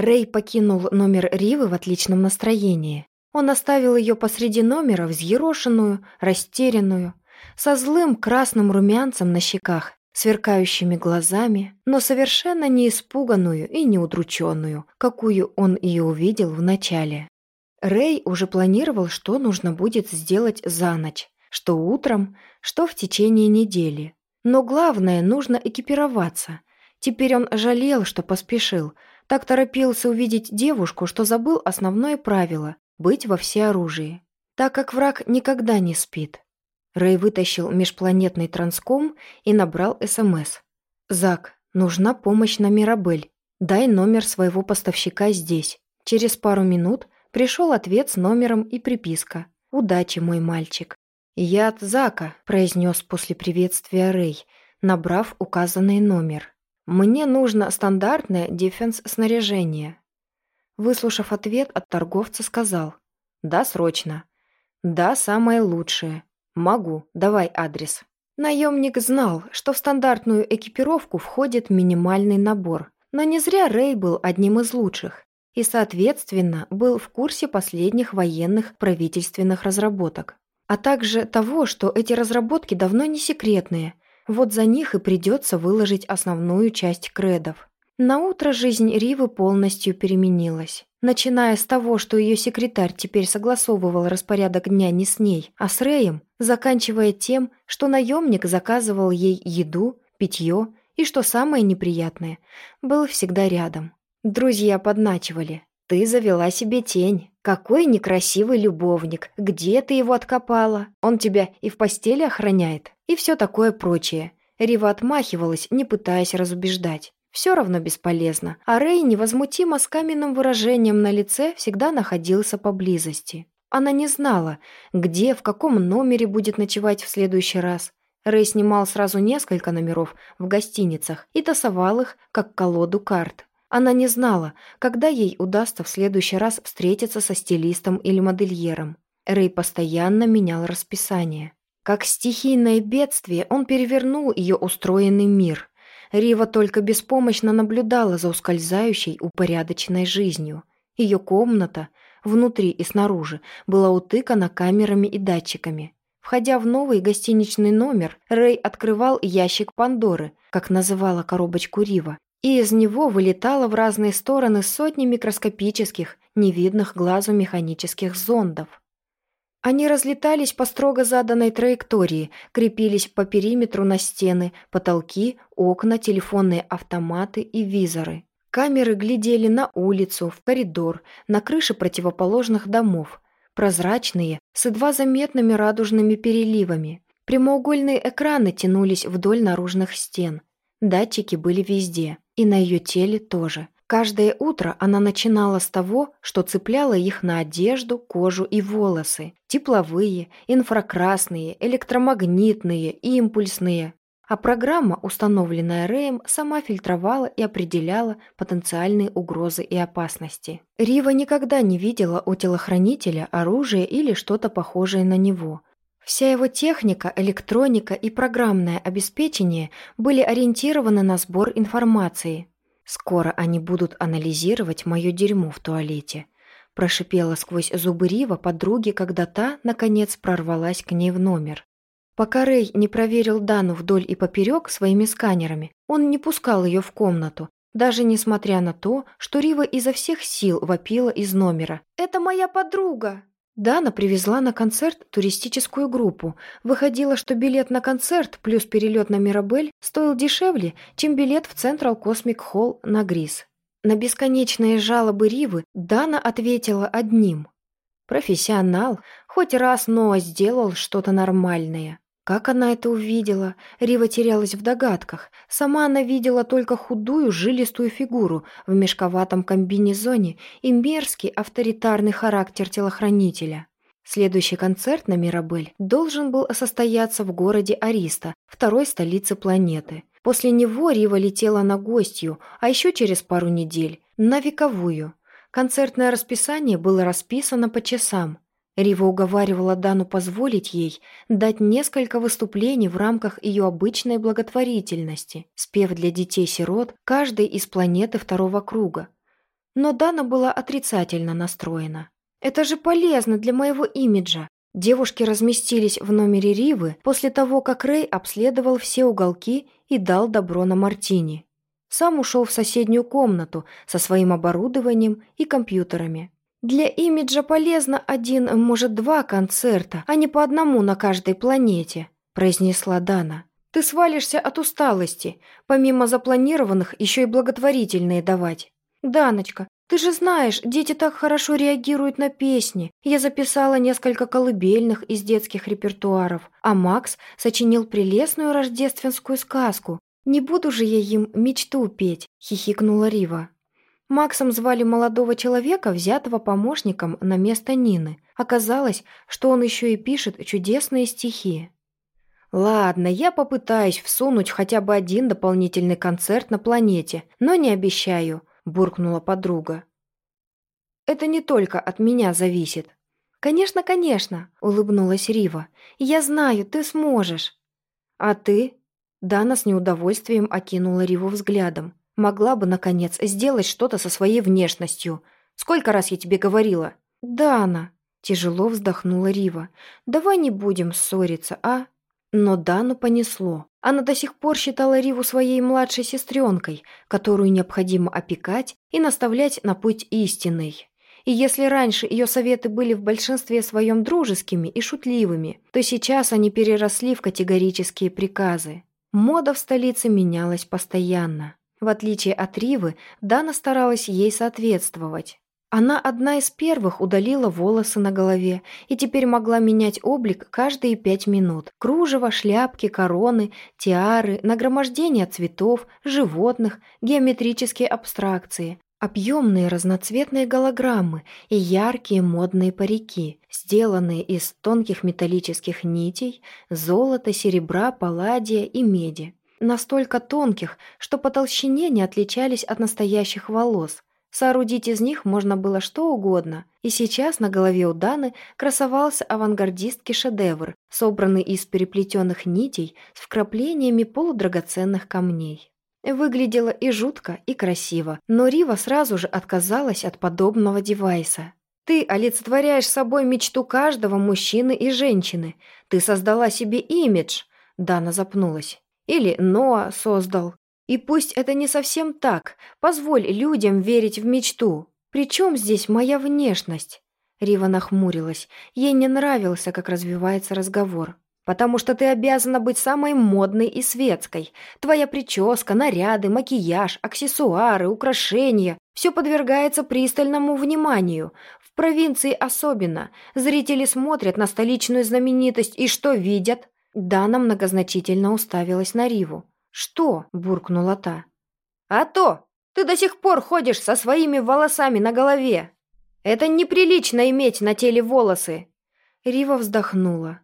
Рэй покинул номер Ривы в отличном настроении. Он оставил ее посреди номера, взъерошенную, растерянную, со злым красным румянцем на щеках, сверкающими глазами, но совершенно не испуганную и не удрученную, какую он ее увидел в начале. Рэй уже планировал, что нужно будет сделать за ночь, что утром, что в течение недели. Но главное, нужно экипироваться. Теперь он жалел, что поспешил, так торопился увидеть девушку, что забыл основное правило – быть во всеоружии. Так как враг никогда не спит. Рэй вытащил межпланетный транском и набрал СМС. «Зак, нужна помощь на Мирабель. Дай номер своего поставщика здесь». Через пару минут пришел ответ с номером и приписка. «Удачи, мой мальчик». «Я от Зака», – произнес после приветствия Рэй, набрав указанный номер. «Мне нужно стандартное дефенс-снаряжение». Выслушав ответ от торговца, сказал «Да, срочно». «Да, самое лучшее». «Могу, давай адрес». Наемник знал, что в стандартную экипировку входит минимальный набор, но не зря Рэй был одним из лучших и, соответственно, был в курсе последних военных правительственных разработок, а также того, что эти разработки давно не секретные, вот за них и придется выложить основную часть кредов. На утро жизнь Ривы полностью переменилась. Начиная с того, что ее секретарь теперь согласовывал распорядок дня не с ней, а с Рэем, заканчивая тем, что наемник заказывал ей еду, питье и, что самое неприятное, был всегда рядом. Друзья подначивали. «Ты завела себе тень. Какой некрасивый любовник. Где ты его откопала? Он тебя и в постели охраняет?» И все такое прочее. Рива отмахивалась, не пытаясь разубеждать. Все равно бесполезно, а Рэй невозмутимо с каменным выражением на лице всегда находился поблизости. Она не знала, где, в каком номере будет ночевать в следующий раз. Рэй снимал сразу несколько номеров в гостиницах и тасовал их, как колоду карт. Она не знала, когда ей удастся в следующий раз встретиться со стилистом или модельером. Рэй постоянно менял расписание. Как стихийное бедствие он перевернул ее устроенный мир. Рива только беспомощно наблюдала за ускользающей, упорядоченной жизнью. Ее комната, внутри и снаружи, была утыкана камерами и датчиками. Входя в новый гостиничный номер, Рэй открывал ящик Пандоры, как называла коробочку Рива, и из него вылетало в разные стороны сотни микроскопических, невидных глазу механических зондов. Они разлетались по строго заданной траектории, крепились по периметру на стены, потолки, окна, телефонные автоматы и визоры. Камеры глядели на улицу, в коридор, на крыши противоположных домов. Прозрачные, с едва заметными радужными переливами. Прямоугольные экраны тянулись вдоль наружных стен. Датчики были везде, и на ее теле тоже – Каждое утро она начинала с того, что цепляла их на одежду, кожу и волосы. Тепловые, инфракрасные, электромагнитные, импульсные. А программа, установленная Рэем, сама фильтровала и определяла потенциальные угрозы и опасности. Рива никогда не видела у телохранителя оружие или что-то похожее на него – Вся его техника, электроника и программное обеспечение были ориентированы на сбор информации, Скоро они будут анализировать мое дерьмо в туалете. Прошипела сквозь зубы Рива подруги, когда та, наконец, прорвалась к ней в номер. Пока Рэй не проверил Дану вдоль и поперек своими сканерами, он не пускал ее в комнату, даже несмотря на то, что Рива изо всех сил вопила из номера. «Это моя подруга!» Дана привезла на концерт туристическую группу. Выходило, что билет на концерт плюс перелет на Мирабель стоил дешевле, чем билет в Централ Космик Холл на Грис. На бесконечные жалобы Ривы Дана ответила одним. «Профессионал, хоть раз, но сделал что-то нормальное». Как она это увидела? Рива терялась в догадках. Сама она видела только худую, жилистую фигуру в мешковатом комбинезоне и мерзкий авторитарный характер телохранителя. Следующий концерт на Мирабель должен был состояться в городе Ариста, второй столице планеты. После него Рива летела на гостью, а еще через пару недель – на вековую. Концертное расписание было расписано по часам. Рива уговаривала Дану позволить ей дать несколько выступлений в рамках ее обычной благотворительности, спев для детей-сирот каждой из планеты второго круга. Но Дана была отрицательно настроена. «Это же полезно для моего имиджа!» Девушки разместились в номере Ривы после того, как Рэй обследовал все уголки и дал добро на мартини. Сам ушел в соседнюю комнату со своим оборудованием и компьютерами. Для имиджа полезно один, может, два концерта, а не по одному на каждой планете, произнесла Дана. Ты свалишься от усталости, помимо запланированных еще и благотворительные давать. Даночка, ты же знаешь, дети так хорошо реагируют на песни. Я записала несколько колыбельных из детских репертуаров, а Макс сочинил прелестную рождественскую сказку. Не буду же я им мечту петь, хихикнула Рива. Максом звали молодого человека, взятого помощником на место Нины. Оказалось, что он еще и пишет чудесные стихи. «Ладно, я попытаюсь всунуть хотя бы один дополнительный концерт на планете, но не обещаю», – буркнула подруга. «Это не только от меня зависит». «Конечно, конечно», – улыбнулась Рива. «Я знаю, ты сможешь». «А ты?» Дана с неудовольствием окинула Риву взглядом. Могла бы, наконец, сделать что-то со своей внешностью. Сколько раз я тебе говорила?» «Да, она...» Тяжело вздохнула Рива. «Давай не будем ссориться, а?» Но Дану понесло. Она до сих пор считала Риву своей младшей сестренкой, которую необходимо опекать и наставлять на путь истинный. И если раньше ее советы были в большинстве своем дружескими и шутливыми, то сейчас они переросли в категорические приказы. Мода в столице менялась постоянно. В отличие от Ривы, Дана старалась ей соответствовать. Она одна из первых удалила волосы на голове и теперь могла менять облик каждые пять минут. Кружево, шляпки, короны, тиары, нагромождение цветов, животных, геометрические абстракции, объемные разноцветные голограммы и яркие модные парики, сделанные из тонких металлических нитей, золота, серебра, палладия и меди настолько тонких, что по толщине не отличались от настоящих волос. Соорудить из них можно было что угодно, и сейчас на голове у Даны красовался авангардистский шедевр, собранный из переплетенных нитей с вкраплениями полудрагоценных камней. Выглядело и жутко, и красиво, но Рива сразу же отказалась от подобного девайса. «Ты олицетворяешь собой мечту каждого мужчины и женщины. Ты создала себе имидж», — Дана запнулась. Или Ноа создал. И пусть это не совсем так, позволь людям верить в мечту. Причем здесь моя внешность?» Рива нахмурилась. Ей не нравился, как развивается разговор. «Потому что ты обязана быть самой модной и светской. Твоя прическа, наряды, макияж, аксессуары, украшения – все подвергается пристальному вниманию. В провинции особенно. Зрители смотрят на столичную знаменитость и что видят? Дана многозначительно уставилась на Риву. «Что?» – буркнула та. «А то! Ты до сих пор ходишь со своими волосами на голове! Это неприлично иметь на теле волосы!» Рива вздохнула.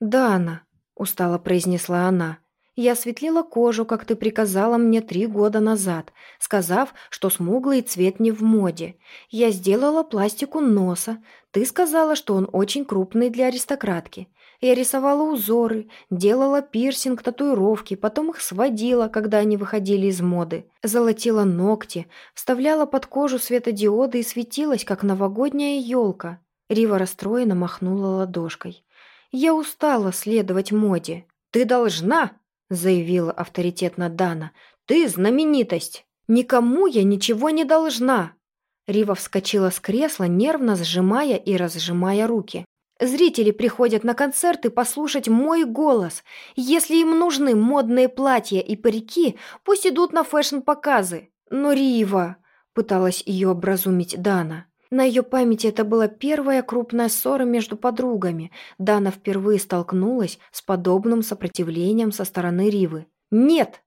«Дана», – устало произнесла она, – «я осветлила кожу, как ты приказала мне три года назад, сказав, что смуглый цвет не в моде. Я сделала пластику носа. Ты сказала, что он очень крупный для аристократки. Я рисовала узоры, делала пирсинг, татуировки, потом их сводила, когда они выходили из моды. Золотила ногти, вставляла под кожу светодиоды и светилась, как новогодняя елка. Рива расстроенно махнула ладошкой. «Я устала следовать моде». «Ты должна!» – заявила авторитетно Дана. «Ты знаменитость! Никому я ничего не должна!» Рива вскочила с кресла, нервно сжимая и разжимая руки. Зрители приходят на концерты послушать мой голос. Если им нужны модные платья и парики, пусть идут на фэшн-показы. Но Рива, пыталась ее образумить Дана. На ее памяти это была первая крупная ссора между подругами. Дана впервые столкнулась с подобным сопротивлением со стороны Ривы. «Нет!»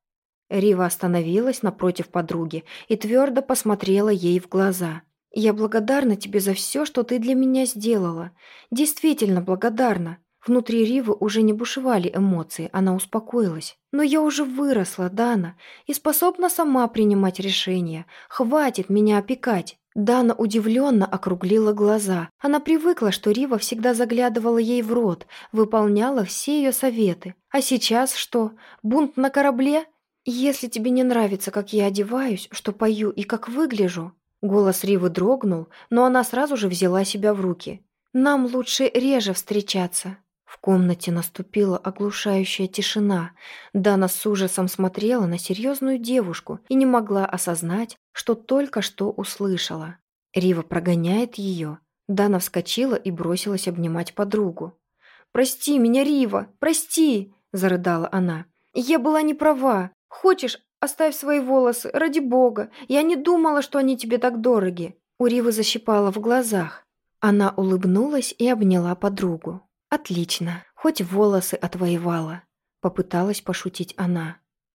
Рива остановилась напротив подруги и твердо посмотрела ей в глаза. «Я благодарна тебе за все, что ты для меня сделала. Действительно благодарна». Внутри Ривы уже не бушевали эмоции, она успокоилась. «Но я уже выросла, Дана, и способна сама принимать решения. Хватит меня опекать». Дана удивленно округлила глаза. Она привыкла, что Рива всегда заглядывала ей в рот, выполняла все ее советы. А сейчас что? Бунт на корабле? Если тебе не нравится, как я одеваюсь, что пою и как выгляжу, Голос Ривы дрогнул, но она сразу же взяла себя в руки. «Нам лучше реже встречаться». В комнате наступила оглушающая тишина. Дана с ужасом смотрела на серьезную девушку и не могла осознать, что только что услышала. Рива прогоняет ее. Дана вскочила и бросилась обнимать подругу. «Прости меня, Рива, прости!» – зарыдала она. «Я была не права. Хочешь, оставь свои волосы, ради бога. Я не думала, что они тебе так дороги». У Ривы защипала в глазах. Она улыбнулась и обняла подругу. «Отлично, хоть волосы отвоевала», – попыталась пошутить она.